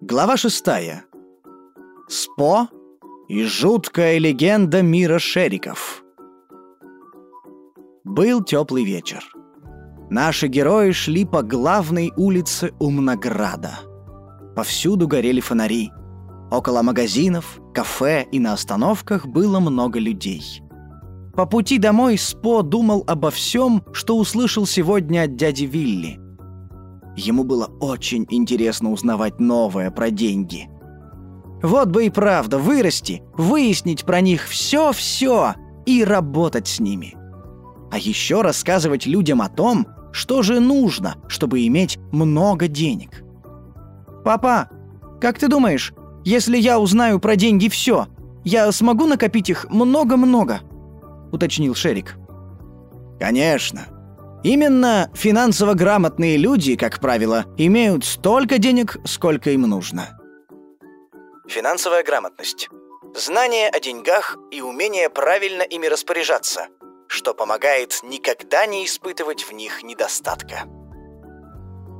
Глава шестая. Спо и жуткая легенда мира шериков. Был теплый вечер. Наши герои шли по главной улице Умнограда. Повсюду горели фонари. Около магазинов, кафе и на остановках было много людей. По пути домой Спо думал обо всем, что услышал сегодня от дяди Вилли – Ему было очень интересно узнавать новое про деньги. Вот бы и правда вырасти, выяснить про них все-все и работать с ними. А еще рассказывать людям о том, что же нужно, чтобы иметь много денег. «Папа, как ты думаешь, если я узнаю про деньги все, я смогу накопить их много-много?» — уточнил Шерик. «Конечно», Именно финансово грамотные люди, как правило, имеют столько денег, сколько им нужно. Финансовая грамотность. Знание о деньгах и умение правильно ими распоряжаться, что помогает никогда не испытывать в них недостатка.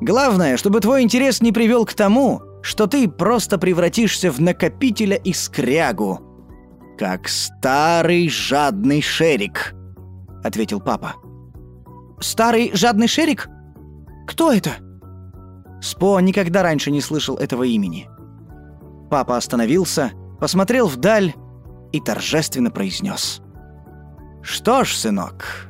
Главное, чтобы твой интерес не привел к тому, что ты просто превратишься в накопителя и скрягу. Как старый жадный шерик, ответил папа. Старый жадный шерик? Кто это?» Спо никогда раньше не слышал этого имени. Папа остановился, посмотрел вдаль и торжественно произнес. «Что ж, сынок,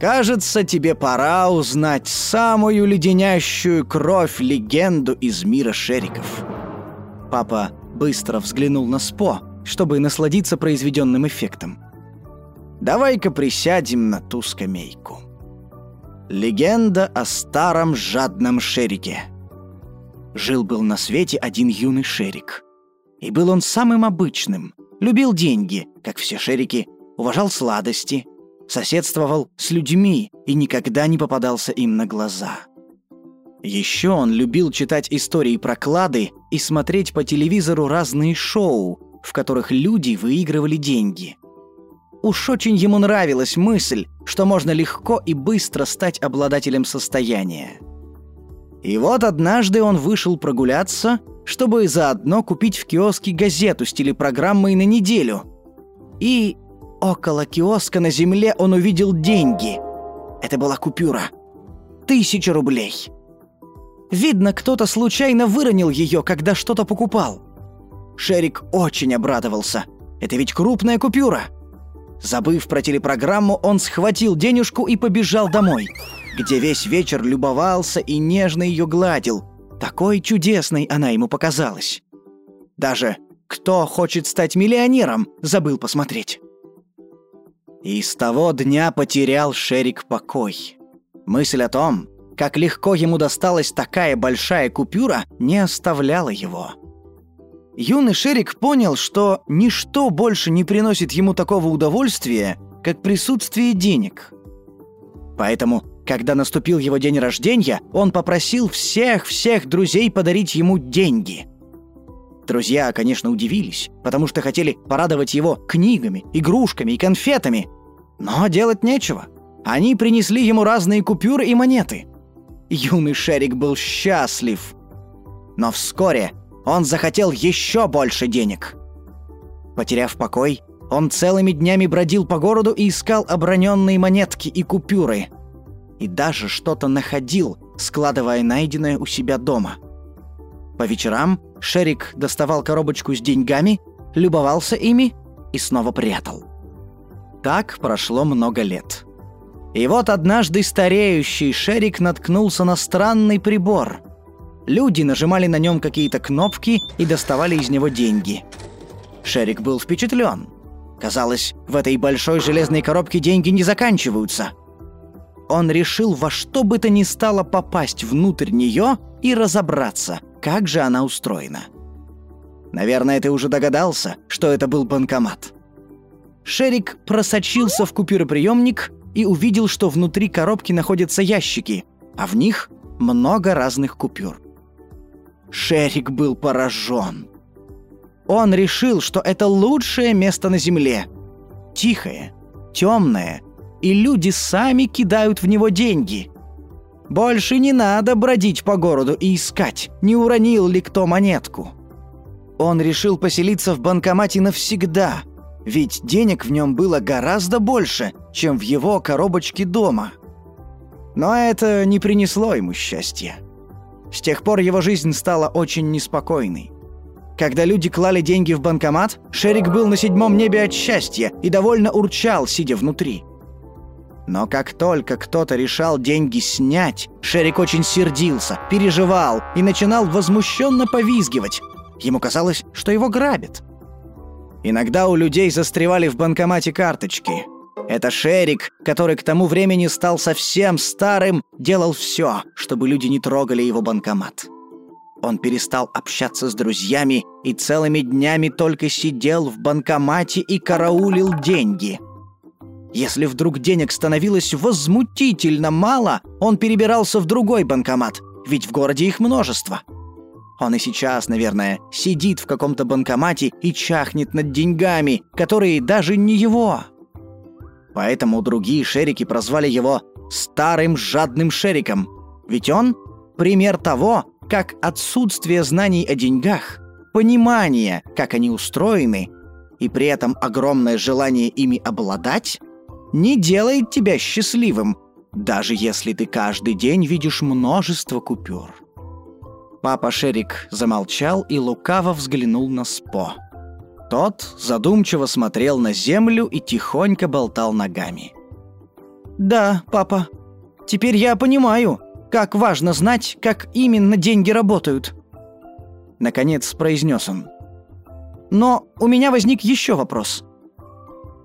кажется, тебе пора узнать самую леденящую кровь легенду из мира шериков». Папа быстро взглянул на Спо, чтобы насладиться произведенным эффектом. «Давай-ка присядем на ту скамейку». Легенда о старом жадном шерике. Жил-был на свете один юный шерик. И был он самым обычным. Любил деньги, как все шерики, уважал сладости, соседствовал с людьми и никогда не попадался им на глаза. Еще он любил читать истории про клады и смотреть по телевизору разные шоу, в которых люди выигрывали деньги – Уж очень ему нравилась мысль, что можно легко и быстро стать обладателем состояния. И вот однажды он вышел прогуляться, чтобы заодно купить в киоске газету с телепрограммой на неделю. И около киоска на земле он увидел деньги. Это была купюра. Тысяча рублей. Видно, кто-то случайно выронил ее, когда что-то покупал. Шерик очень обрадовался. Это ведь крупная купюра. Забыв про телепрограмму, он схватил денежку и побежал домой, где весь вечер любовался и нежно ее гладил. Такой чудесной она ему показалась. Даже «Кто хочет стать миллионером?» забыл посмотреть. И с того дня потерял Шерик покой. Мысль о том, как легко ему досталась такая большая купюра, не оставляла его. Юный Шерик понял, что ничто больше не приносит ему такого удовольствия, как присутствие денег. Поэтому, когда наступил его день рождения, он попросил всех-всех друзей подарить ему деньги. Друзья, конечно, удивились, потому что хотели порадовать его книгами, игрушками и конфетами. Но делать нечего. Они принесли ему разные купюры и монеты. Юный Шерик был счастлив. Но вскоре он захотел еще больше денег. Потеряв покой, он целыми днями бродил по городу и искал оброненные монетки и купюры. И даже что-то находил, складывая найденное у себя дома. По вечерам Шерик доставал коробочку с деньгами, любовался ими и снова прятал. Так прошло много лет. И вот однажды стареющий Шерик наткнулся на странный прибор – Люди нажимали на нем какие-то кнопки и доставали из него деньги. Шерик был впечатлен. Казалось, в этой большой железной коробке деньги не заканчиваются. Он решил во что бы то ни стало попасть внутрь нее и разобраться, как же она устроена. Наверное, ты уже догадался, что это был банкомат. Шерик просочился в купюроприемник и увидел, что внутри коробки находятся ящики, а в них много разных купюр. Шерик был поражен. Он решил, что это лучшее место на Земле. Тихое, темное, и люди сами кидают в него деньги. Больше не надо бродить по городу и искать, не уронил ли кто монетку. Он решил поселиться в банкомате навсегда, ведь денег в нем было гораздо больше, чем в его коробочке дома. Но это не принесло ему счастья. С тех пор его жизнь стала очень неспокойной. Когда люди клали деньги в банкомат, Шерик был на седьмом небе от счастья и довольно урчал, сидя внутри. Но как только кто-то решал деньги снять, Шерик очень сердился, переживал и начинал возмущенно повизгивать. Ему казалось, что его грабят. Иногда у людей застревали в банкомате карточки. Это Шерик, который к тому времени стал совсем старым, делал все, чтобы люди не трогали его банкомат. Он перестал общаться с друзьями и целыми днями только сидел в банкомате и караулил деньги. Если вдруг денег становилось возмутительно мало, он перебирался в другой банкомат, ведь в городе их множество. Он и сейчас, наверное, сидит в каком-то банкомате и чахнет над деньгами, которые даже не его. Поэтому другие шерики прозвали его «старым жадным шериком», ведь он — пример того, как отсутствие знаний о деньгах, понимание, как они устроены, и при этом огромное желание ими обладать, не делает тебя счастливым, даже если ты каждый день видишь множество купюр. Папа Шерик замолчал и лукаво взглянул на Спо. Тот задумчиво смотрел на землю и тихонько болтал ногами. «Да, папа, теперь я понимаю», как важно знать, как именно деньги работают!» Наконец произнес он. «Но у меня возник еще вопрос».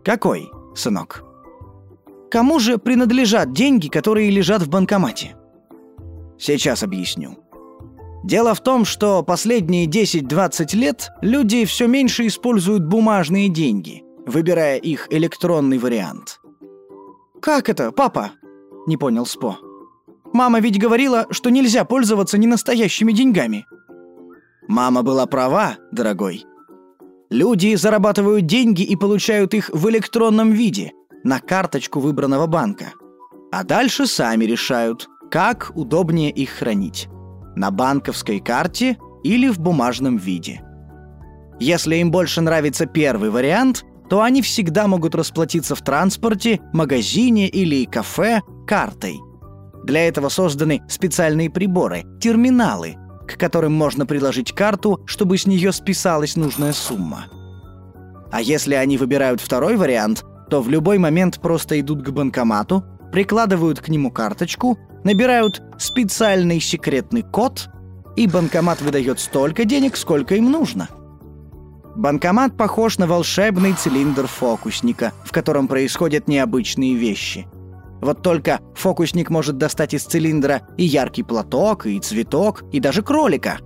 «Какой, сынок?» «Кому же принадлежат деньги, которые лежат в банкомате?» «Сейчас объясню. Дело в том, что последние 10-20 лет люди все меньше используют бумажные деньги, выбирая их электронный вариант». «Как это, папа?» — не понял Спо. Мама ведь говорила, что нельзя пользоваться ненастоящими деньгами. Мама была права, дорогой. Люди зарабатывают деньги и получают их в электронном виде, на карточку выбранного банка. А дальше сами решают, как удобнее их хранить. На банковской карте или в бумажном виде. Если им больше нравится первый вариант, то они всегда могут расплатиться в транспорте, магазине или кафе картой. Для этого созданы специальные приборы, терминалы, к которым можно приложить карту, чтобы с нее списалась нужная сумма. А если они выбирают второй вариант, то в любой момент просто идут к банкомату, прикладывают к нему карточку, набирают специальный секретный код, и банкомат выдает столько денег, сколько им нужно. Банкомат похож на волшебный цилиндр фокусника, в котором происходят необычные вещи – вот только фокусник может достать из цилиндра и яркий платок, и цветок, и даже кролика.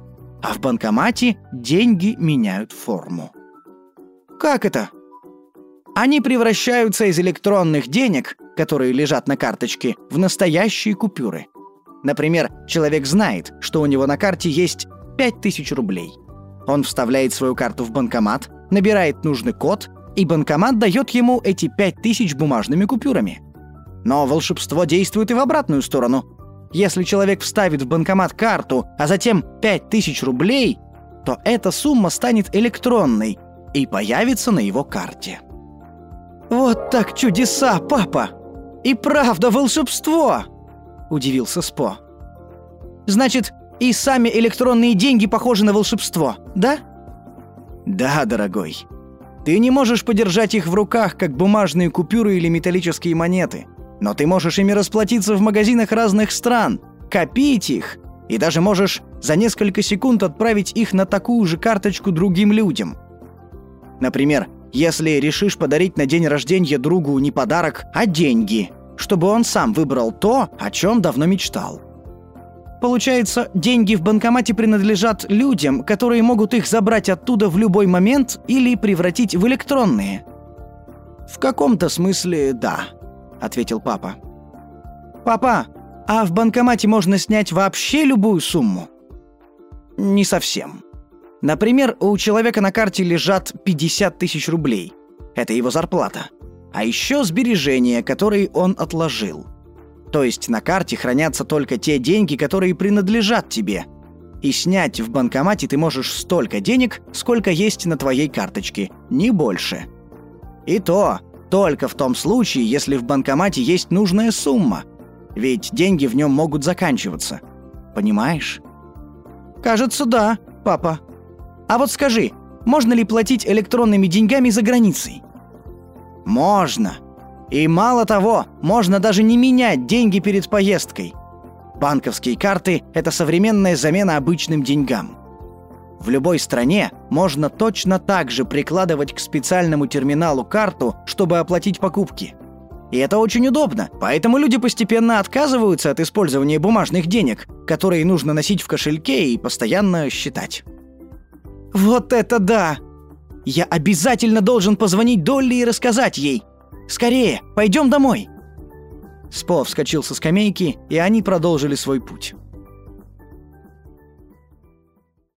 А в банкомате деньги меняют форму. Как это? Они превращаются из электронных денег, которые лежат на карточке, в настоящие купюры. Например, человек знает, что у него на карте есть 5000 рублей. Он вставляет свою карту в банкомат, набирает нужный код, и банкомат дает ему эти 5000 бумажными купюрами – но волшебство действует и в обратную сторону. Если человек вставит в банкомат карту, а затем 5000 рублей, то эта сумма станет электронной и появится на его карте. «Вот так чудеса, папа! И правда волшебство!» – удивился Спо. «Значит, и сами электронные деньги похожи на волшебство, да?» «Да, дорогой. Ты не можешь подержать их в руках, как бумажные купюры или металлические монеты – но ты можешь ими расплатиться в магазинах разных стран, копить их, и даже можешь за несколько секунд отправить их на такую же карточку другим людям. Например, если решишь подарить на день рождения другу не подарок, а деньги, чтобы он сам выбрал то, о чем давно мечтал. Получается, деньги в банкомате принадлежат людям, которые могут их забрать оттуда в любой момент или превратить в электронные. В каком-то смысле да ответил папа. «Папа, а в банкомате можно снять вообще любую сумму?» «Не совсем. Например, у человека на карте лежат 50 тысяч рублей. Это его зарплата. А еще сбережения, которые он отложил. То есть на карте хранятся только те деньги, которые принадлежат тебе. И снять в банкомате ты можешь столько денег, сколько есть на твоей карточке, не больше. И то только в том случае, если в банкомате есть нужная сумма. Ведь деньги в нем могут заканчиваться. Понимаешь? Кажется, да, папа. А вот скажи, можно ли платить электронными деньгами за границей? Можно. И мало того, можно даже не менять деньги перед поездкой. Банковские карты – это современная замена обычным деньгам. В любой стране можно точно так же прикладывать к специальному терминалу карту, чтобы оплатить покупки. И это очень удобно, поэтому люди постепенно отказываются от использования бумажных денег, которые нужно носить в кошельке и постоянно считать. Вот это да! Я обязательно должен позвонить Долли и рассказать ей. Скорее, пойдем домой. Спо вскочил со скамейки, и они продолжили свой путь.